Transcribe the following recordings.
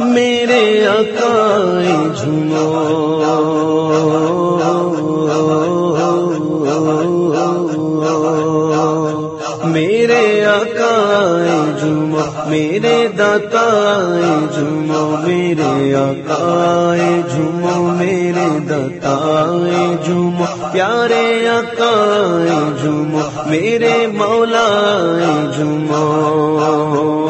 میرے اکائے جھومو۔ میرے اکائے جھومو۔ میرے دتائے جھومو۔ میرے اکائے جھومو۔ میرے دتائے جھومو۔ پیارے اکائے جھومو۔ میرے مولا جھومو۔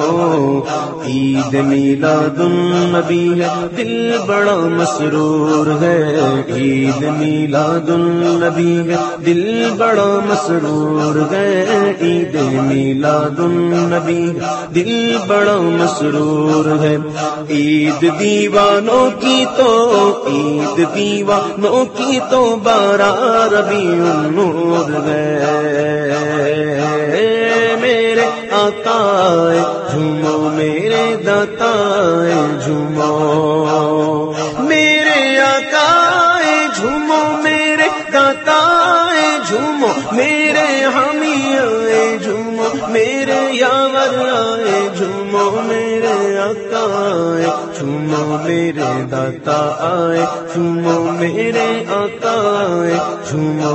عید میلاد النبی ہے، دل بڑا مسرور ہے۔ عید میلاد النبی ہے، دل بڑا مسرور ہے۔ عید میلاد النبی دل بڑا مسرور ہے۔ عید دیوانوں کی تو، عید دیوانوں کی تو بارہ ربی النور ہے۔ میرے جھومو میرے دتا جھومو۔ میرے حمی آئے جھومو میرے یاور آئے جھومو میرے آقا جھومو میرے دتا آئے جھومو میرے آقا جھومو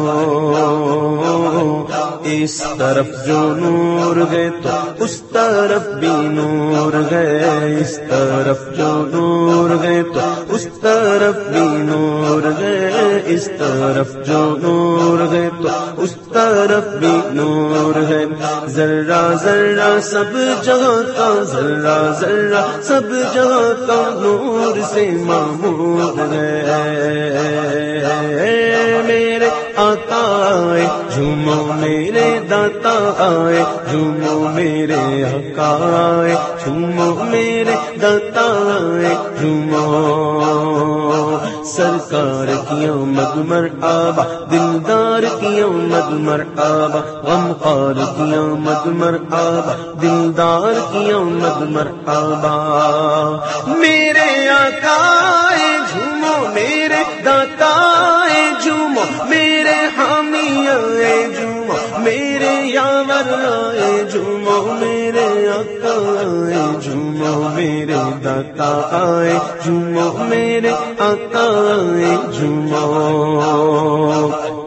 اس طرف جو نور گئے تو اس طرف بھی نور گئے اس طرف جو نور گئے تو اس طرف بھی نور گئے اس طرف جو نور گئے تو اس طرف بھی نور ہے۔ ذرا ذرا سب جگہ کا ذرا ذرا سب جگہ کا نور سے معمور ہے۔ میرے آتا جھومو میرے داتا آئے، جھومو میرے آئے، جھومو میرے داتا آئے، جھومو۔ سرکار آمد مر آبا، دلدار کی آمد مر آبا غم خار کی آمد مر آبا، دلدار کی آمد مر آبا۔ میرے آقا جھومو، میرے داتا جھومو، میرے حامی آئے جھومو، میرے یاور آئے جھومو، میرے آقا آئے جھومو۔ میرے دتا آئے جمعہ میرے آقا آئے جمعہ۔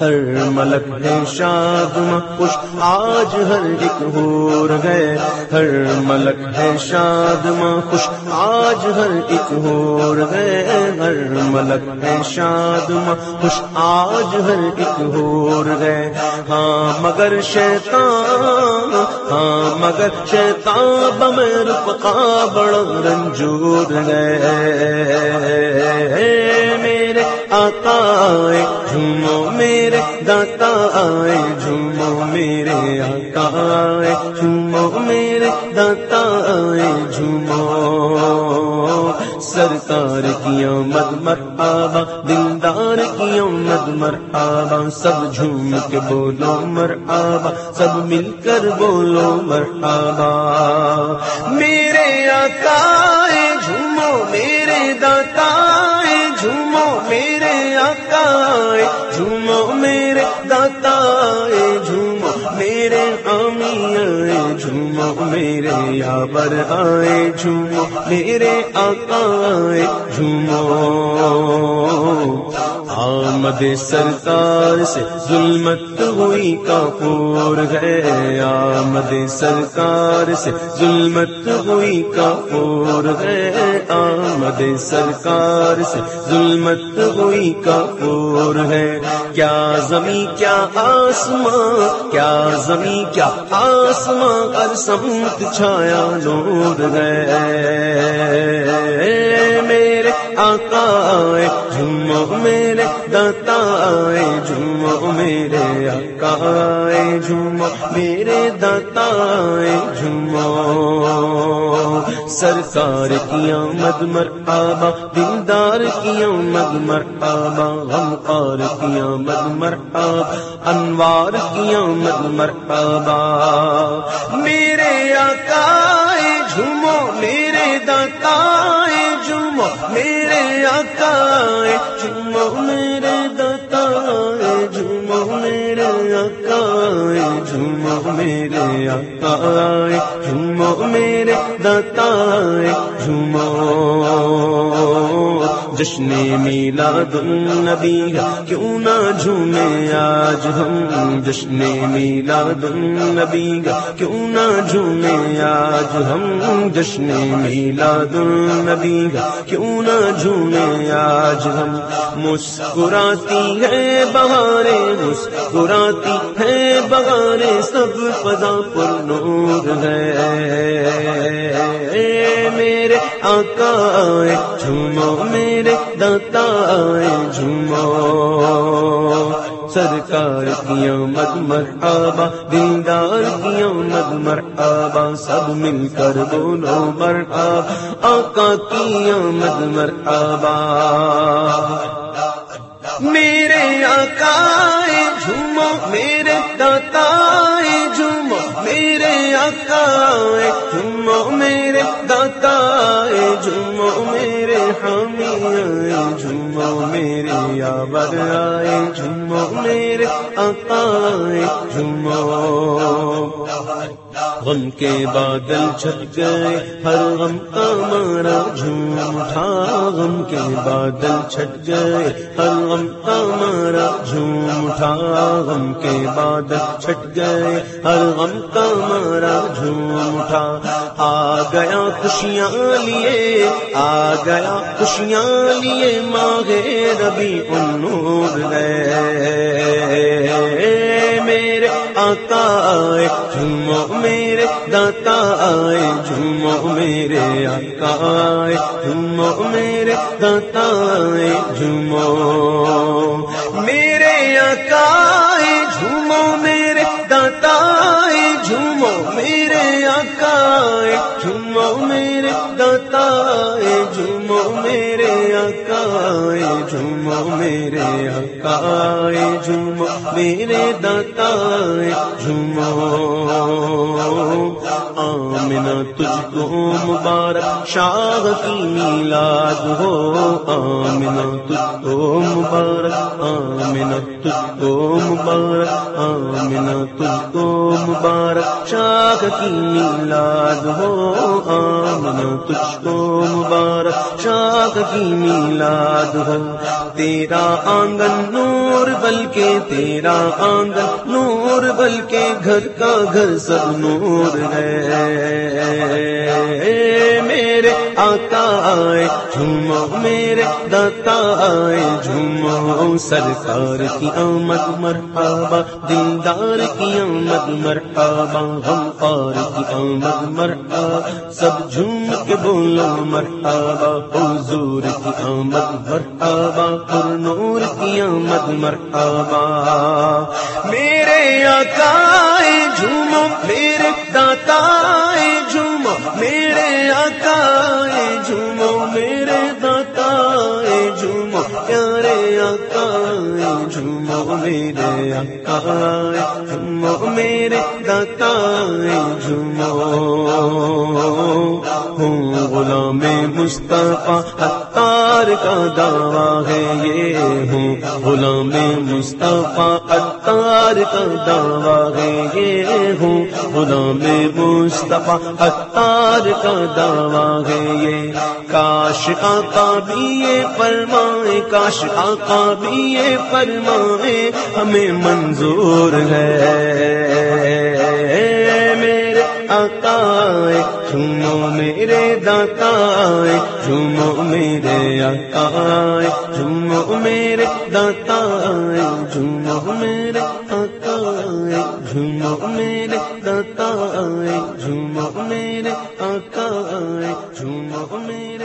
ہر ملک ہے شاد خوش آج ہر ایک ہو گئے ہر ملک ہے شاد خوش آج ہر ایک ہو گئے ہر ملک ہے شاد خوش آج ہر ایک ہو گئے ہاں مگر شیطان ہاں مگر شیطان بمر پکا بڑا رنجور گئے میرے آتا جھومو میرے داتا آئے جھومو میرے آقا آئے جھومو میرے داتا آئے جھومو۔ سرکار کی آمد مر آبا دلدار کی آمد مر آبا سب جھوم کے بولو مر آبا سب مل کر بولو مر آبا میرے آقا آئے جھوم میرے آمی آئے جھوم میرے یابر آئے جھوم میرے آقا آئے جھومو آمد سرکار سے ظلمت ہوئی کافور ہے۔ آمد سرکار سے ظلمت ہوئی کافور ہے۔ آمد سرکار سے ظلمت ہوئی کافور ہے۔ کیا زمین، کیا آسمان، کیا زمین، کیا آسمان ہر سمت چھایا نور گئے آقا آئے جھومو میرے داتا آئے جھومو میرے آقا آئے جھومو میرے داتا آئے جھومو۔ سرکار کی آمد مر آبا دلدار کی آمد مر آبا غمخار کی آمد مر آبا انوار کی آمد مر آبا میرے آقا جھومو میرے داتا آئے جھومو میرے داتا جھومو میرے آقا جھومو میرے آقا جھومو میرے داتا جھومو جشن میلاد النبی کیوں نہ جھومے آج ہم جشن میلاد النبی کیوں نہ جھومے آج ہم جشن میلاد النبی کیوں نہ جھومے آج ہم مسکراتی ہے بہارے، مسکراتی ہے بہارے، سب پدا پر نور ہے۔ آقا جھومو، میرے داتا جھومو۔ سرکار کی آمد مرحبا دلدار کی آمد مرحبا، سب مل کر بولو مرحبا۔ آقا کی آمد مرحبا؟ میرے آقا جھومو، میرے داتا جھومو۔ میرے آقا جھومو میرے داتا جھومو میرے حامی آئے جھومو میرے آبر آئے جھومو میرے آقا جھومو غم کے بادل چھٹ گئے، ہر غم کا مارا جھوم اٹھا غم کے بادل چھٹ گئے، ہر غم کا مارا جھوم اٹھا غم کے بادل چھٹ گئے، ہر غم کا مارا جھوم اٹھا آ گیا خوشیاں لیے، آ گیا خوشیاں لیے ماغے ربی انور گئے میرے آئے جھومو میرے داتا آئے جھومو میرے آقا آئے جھومو میرے داتا آئے جھومو میرے آقا میرے آکائے جھومو میرے آکائے جھومو میرے داتا جھومو۔ آمنا تجھ کو مبارک، شاہ کی میلاد ہو آمنا تجھ کو مبارک آمنا تجھ کو مبارک آمنا تجھ کو مبارک۔ شاہ کی میلاد ہو آمنا تجھ کو مبارک۔ شاہ کی میلاد ہو، تیرا آنگن نور، بلکہ تیرا آنگن نور، بلکہ گھر کا گھر سب نور ہے۔ آقا آئے جھومو میرے داتا آئے جھومو سرکار کی آمد مرحبا، دلدار کی آمد مرحبا، ہم پار کی آمد مرحبا، سب جھوم کے بولو مرحبا، حضور کی آمد مرحبا پر نور کی آمد مرحبا۔ میرے آقا آئے جھومو میرے داتا جھومو میرے آقا آئے جھومو میرے داتا آئے جھومو۔ ہوں غلام مصطفیٰ اتار کا دعویٰ ہے۔ یہ ہوں غلام مصطفیٰ اتار کا دعویٰ ہے۔ یہ ہوں غلام مصطفیٰ اتار کا دعویٰ ہے یہ۔ کاش آقا بھی یہ فرمائے، کاش آقا بھی یہ فرمائے، ہمیں منظور ہے۔ میرے آقا جھومو میرے داتا جھومو میرے آقا جھومو میرے داتا جھومو میرے جھومو میرے داتا جھومو میرے آقا جھومو میرے